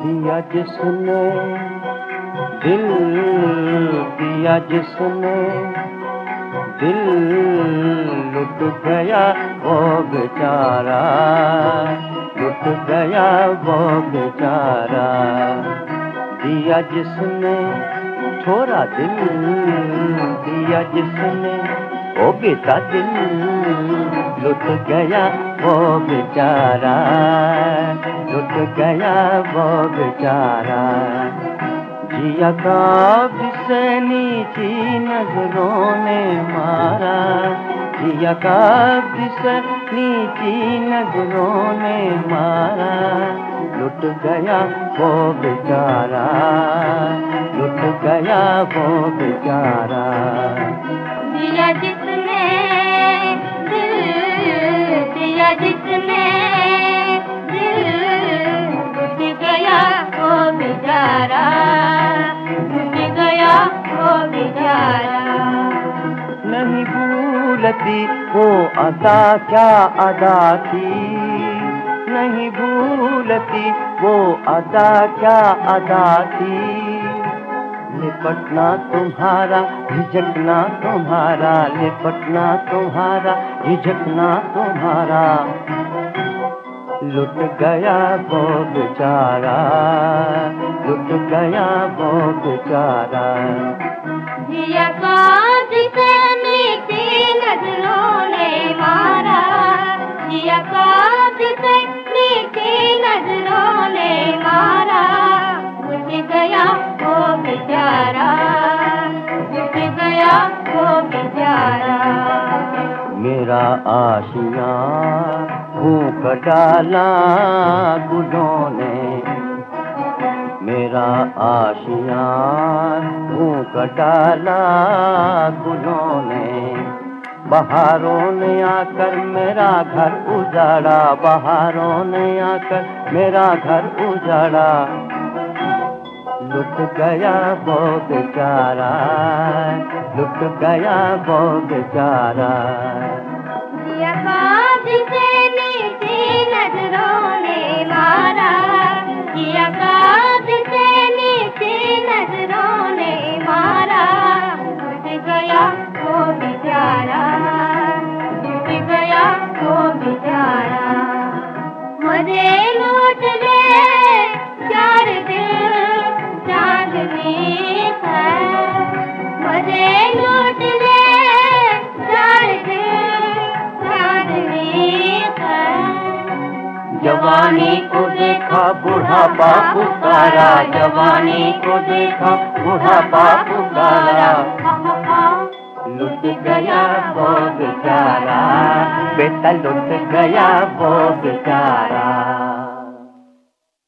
दिया जिसने दिल दिया जिसने दिल लुट गया वो बेचारा लुट गया वो बेचारा दिया जिसने छोरा दिल दिया जिसने वो बेटा दिल लुट गया वो बेचारा लुट गया वो बेचारा जिया का जिसे नीची नज़रों ने मारा। जिया का जिसे नीची नज़रों ने मारा। लुट गया वो बेचारा लुट गया वो बेचारा दिया भूलती वो अदा क्या अदा थी नहीं भूलती वो अदा क्या अदा थी लिपटना तुम्हारा, झिझकना तुम्हारा लिपटना तुम्हारा, झिझकना तुम्हारा। लुट गया वो बेचारा, लुट गया वो बेचारा। मेरा आशिया भूख डाला गुलों ने। मेरा आशिया भूख डाला गुलों ने। बहारों ने आकर मेरा घर उजाड़ा, बहारों ने आकर मेरा घर उजाड़ा। लुट गया वो बेचारा लुट गया वो बेचारा जवानी को देखा बुढ़ापा पुकारा जवानी को देखा बुढ़ापा पुकारा लुट गया वो बेचारा, बेटा लुट गया वो बेचारा।